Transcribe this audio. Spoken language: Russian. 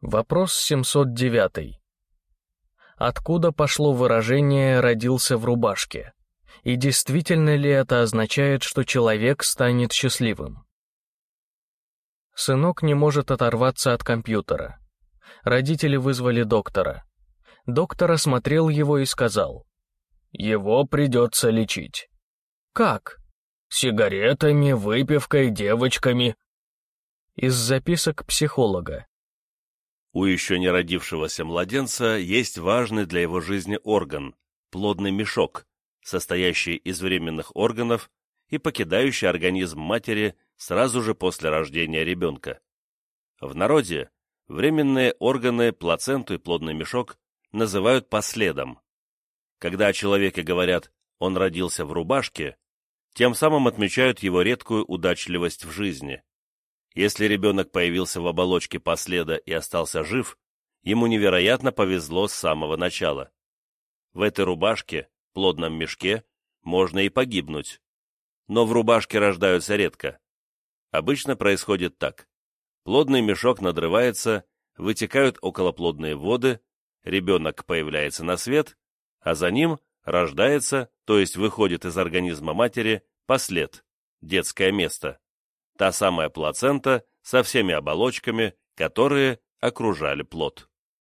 Вопрос 709. Откуда пошло выражение «родился в рубашке»? И действительно ли это означает, что человек станет счастливым? Сынок не может оторваться от компьютера. Родители вызвали доктора. Доктор осмотрел его и сказал, «Его придется лечить». «Как?» «Сигаретами, выпивкой, девочками». Из записок психолога. У еще не родившегося младенца есть важный для его жизни орган – плодный мешок, состоящий из временных органов и покидающий организм матери сразу же после рождения ребенка. В народе временные органы, плаценту и плодный мешок называют последом. Когда о человеке говорят «он родился в рубашке», тем самым отмечают его редкую удачливость в жизни. Если ребенок появился в оболочке последа и остался жив, ему невероятно повезло с самого начала. В этой рубашке, плодном мешке, можно и погибнуть. Но в рубашке рождаются редко. Обычно происходит так. Плодный мешок надрывается, вытекают околоплодные воды, ребенок появляется на свет, а за ним рождается, то есть выходит из организма матери, послед, детское место та самая плацента со всеми оболочками, которые окружали плод.